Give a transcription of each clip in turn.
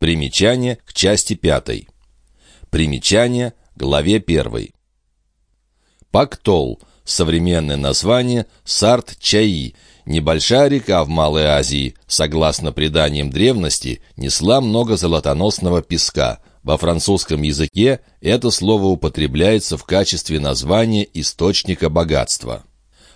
Примечание к части пятой. Примечание главе первой. Пактол. Современное название Сарт-Чаи. Небольшая река в Малой Азии, согласно преданиям древности, несла много золотоносного песка. Во французском языке это слово употребляется в качестве названия источника богатства.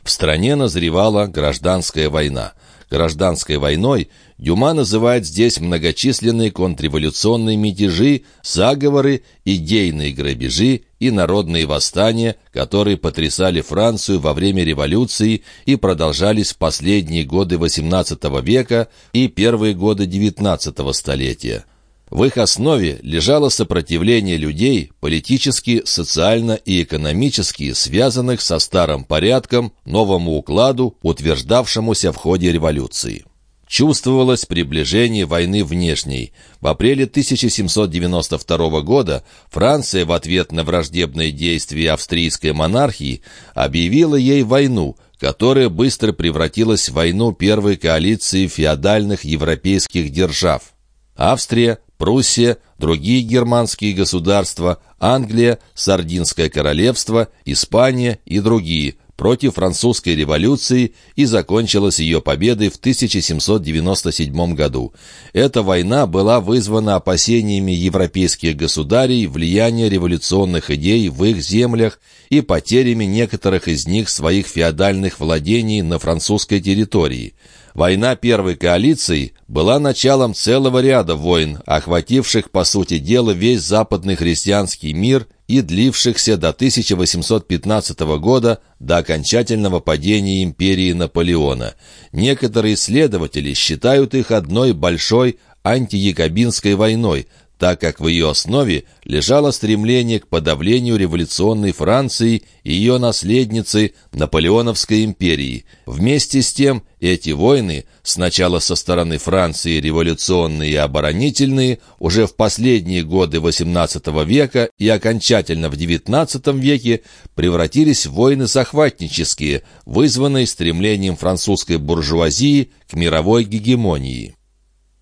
В стране назревала гражданская война. Гражданской войной Дюма называет здесь многочисленные контрреволюционные мятежи, заговоры, идейные грабежи и народные восстания, которые потрясали Францию во время революции и продолжались в последние годы XVIII века и первые годы XIX столетия. В их основе лежало сопротивление людей, политически, социально и экономически связанных со старым порядком, новому укладу, утверждавшемуся в ходе революции. Чувствовалось приближение войны внешней. В апреле 1792 года Франция в ответ на враждебные действия австрийской монархии объявила ей войну, которая быстро превратилась в войну первой коалиции феодальных европейских держав. Австрия, Пруссия, другие германские государства, Англия, Сардинское королевство, Испания и другие против французской революции и закончилась ее победой в 1797 году. Эта война была вызвана опасениями европейских государей влияния революционных идей в их землях и потерями некоторых из них своих феодальных владений на французской территории. Война Первой коалиции была началом целого ряда войн, охвативших, по сути дела, весь западный христианский мир и длившихся до 1815 года, до окончательного падения империи Наполеона. Некоторые исследователи считают их одной большой антиякобинской войной, так как в ее основе лежало стремление к подавлению революционной Франции и ее наследницы Наполеоновской империи. Вместе с тем эти войны, сначала со стороны Франции революционные и оборонительные, уже в последние годы XVIII века и окончательно в XIX веке превратились в войны захватнические, вызванные стремлением французской буржуазии к мировой гегемонии.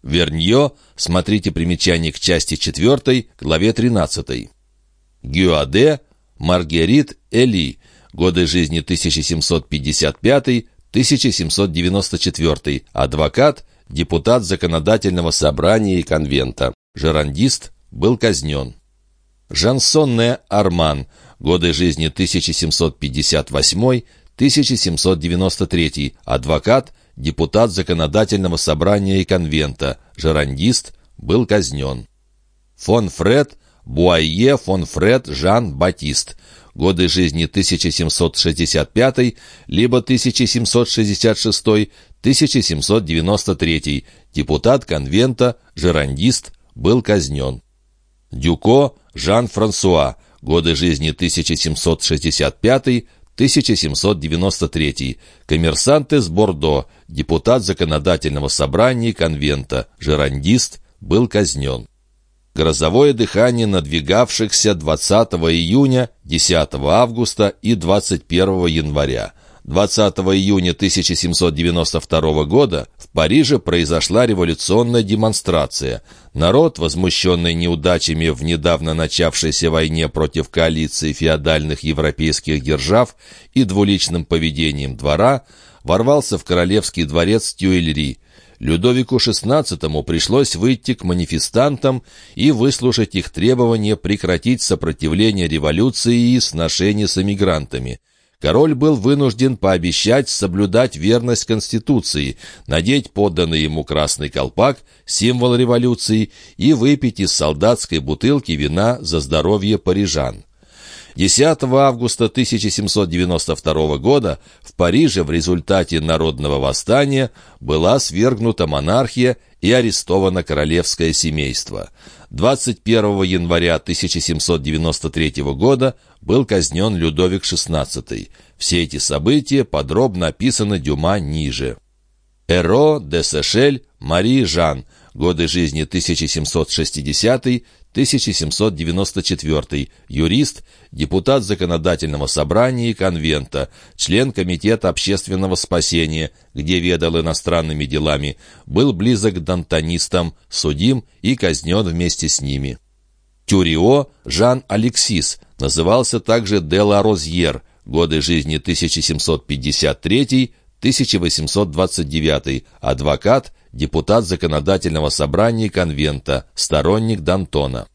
Вернье, смотрите примечание к части 4, главе 13. Гюаде, Маргерит Эли, годы жизни 1755-1794, адвокат, депутат Законодательного собрания и конвента, жерандист, был казнен. Жансонне Арман, годы жизни 1758-1793, адвокат, депутат Законодательного собрания и конвента, жерандист, был казнен. Фон Фред, Буайе фон Фред Жан Батист, годы жизни 1765 либо 1766-1793, депутат конвента, жерандист, был казнен. Дюко Жан-Франсуа, годы жизни 1765 1793. Коммерсант из Бордо, депутат законодательного собрания конвента, жерандист, был казнен. Грозовое дыхание надвигавшихся 20 июня, 10 августа и 21 января. 20 июня 1792 года в Париже произошла революционная демонстрация. Народ, возмущенный неудачами в недавно начавшейся войне против коалиции феодальных европейских держав и двуличным поведением двора, ворвался в королевский дворец Тюильри. Людовику XVI пришлось выйти к манифестантам и выслушать их требования прекратить сопротивление революции и сношения с эмигрантами – король был вынужден пообещать соблюдать верность Конституции, надеть подданный ему красный колпак, символ революции, и выпить из солдатской бутылки вина за здоровье парижан. 10 августа 1792 года в Париже в результате народного восстания была свергнута монархия и арестовано королевское семейство. 21 января 1793 года был казнен Людовик XVI. Все эти события подробно описаны Дюма ниже. Эро де Сешель Мари Жан. Годы жизни 1760-1794, юрист, депутат Законодательного собрания и конвента, член Комитета общественного спасения, где ведал иностранными делами, был близок к дантонистам, судим и казнен вместе с ними. Тюрио Жан Алексис назывался также Дела Розьер, годы жизни 1753-1829, адвокат, депутат Законодательного собрания конвента, сторонник Д'Антона.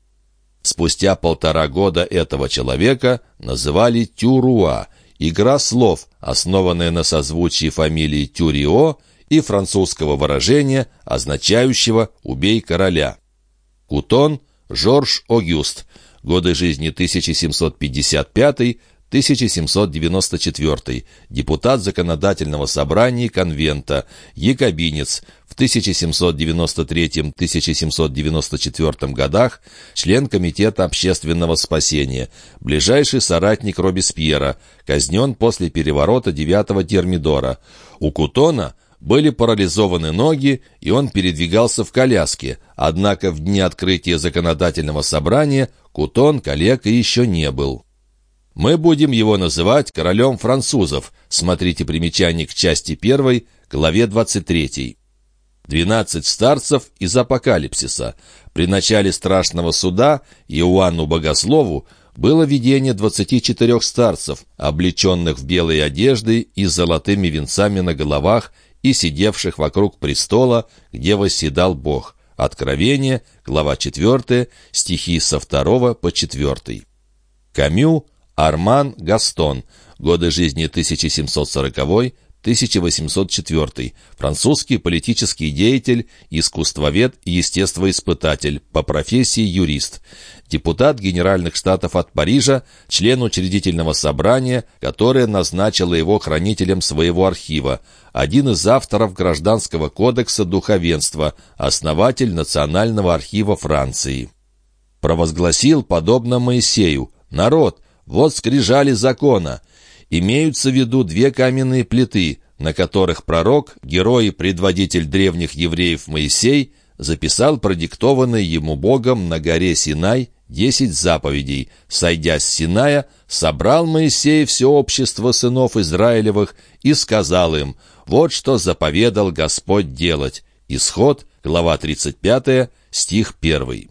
Спустя полтора года этого человека называли Тюруа, игра слов, основанная на созвучии фамилии Тюрио и французского выражения, означающего «убей короля». Кутон Жорж Огюст, годы жизни 1755 1794, депутат Законодательного собрания конвента, якобинец, в 1793-1794 годах член Комитета общественного спасения, ближайший соратник Робеспьера, казнен после переворота 9-го Термидора. У Кутона были парализованы ноги, и он передвигался в коляске, однако в дни открытия законодательного собрания Кутон калека еще не был. Мы будем его называть королем французов. Смотрите примечание к части 1, главе 23. Двенадцать старцев из Апокалипсиса. При начале страшного суда Иоанну Богослову было видение двадцати четырех старцев, облеченных в белые одежды и с золотыми венцами на головах и сидевших вокруг престола, где восседал Бог. Откровение, глава 4, стихи со 2 по 4. Камю Арман Гастон. Годы жизни 1740-1804. Французский политический деятель, искусствовед и естествоиспытатель, по профессии юрист. Депутат Генеральных Штатов от Парижа, член учредительного собрания, которое назначило его хранителем своего архива. Один из авторов Гражданского кодекса духовенства, основатель Национального архива Франции. Провозгласил, подобно Моисею, «Народ, вот скрижали закона. Имеются в виду две каменные плиты, на которых пророк, герой и предводитель древних евреев Моисей, записал продиктованные ему Богом на горе Синай десять заповедей. Сойдя с Синая, собрал Моисей все общество сынов Израилевых и сказал им, «Вот что заповедал Господь делать». Исход, глава 35, стих 1.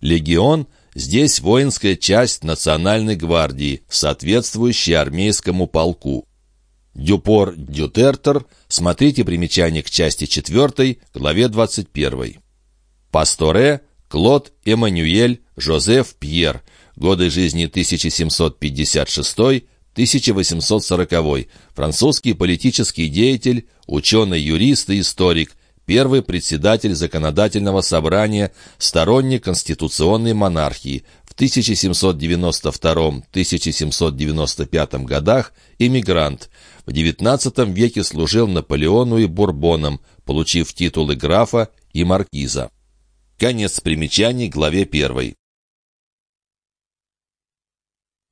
Легион — Здесь воинская часть Национальной гвардии, соответствующая армейскому полку. Дюпор Дютертер, смотрите примечание к части 4, главе 21. Пасторе Клод Эммануэль Жозеф Пьер, годы жизни 1756-1840, французский политический деятель, ученый-юрист и историк, первый председатель законодательного собрания, сторонник конституционной монархии, в 1792-1795 годах эмигрант. В XIX веке служил Наполеону и Бурбонам, получив титулы графа и маркиза. Конец примечаний главе первой.